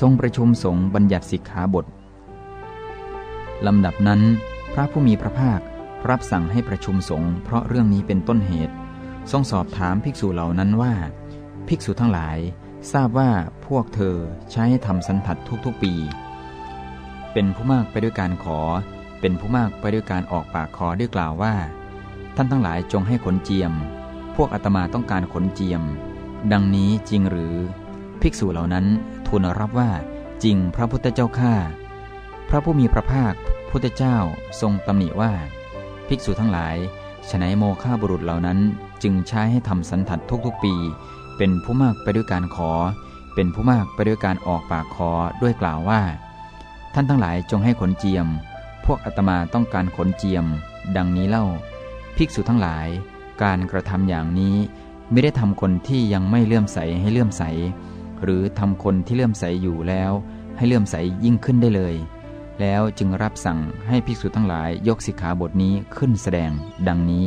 ทรงประชุมสงฆ์บัญญัติสิกขาบทลำดับนั้น พระผู้มีพระภาครับสั่งให้ประชุมสงฆ์เพราะเรื่องนี้เป็นต้นเหตุ ทรงสอบถามภิกษุเหล่านั้นว่า ภิกษุทั้งหลาย ทราบว่าพวกเธอใช้ทำสันผัดทุกๆปี เป็นผู้มากไปด้วยการขอ เป็นผู้มากไปด้วยการออกปากขอด้วยกล่าวว่า ท่านทั้งหลายจงให้ขนเจียม พวกอาตมาต้องการขนเจียม ดังนี้จริงหรือ ภิกษุเหล่านั้น ทูลรับว่าจริงพระพุทธเจ้าข้าพระผู้มีพระภาคพุทธเจ้าทรงตำหนิว่า ภิกษุทั้งหลายฉนัยโมฆะบุรุษเหล่านั้นจึงใช้ให้ทำสันทัดทุกๆปี เป็นผู้มากไปด้วยการขอ เป็นผู้มากไปด้วยการออกปากขอด้วยกล่าวว่า ท่านทั้งหลายจงให้ขนเจียม พวกอาตมาต้องการขนเจียม ดังนี้เล่า ภิกษุทั้งหลาย การกระทำอย่างนี้ไม่ได้ทำคนที่ยังไม่เลื่อมใสให้เลื่อมใส หรือทำคนที่เลื่อมใสอยู่แล้ว ให้เลื่อมใสยิ่งขึ้นได้เลย แล้วจึงรับสั่งให้ภิกษุทั้งหลายยกสิกขาบทนี้ขึ้นแสดงดังนี้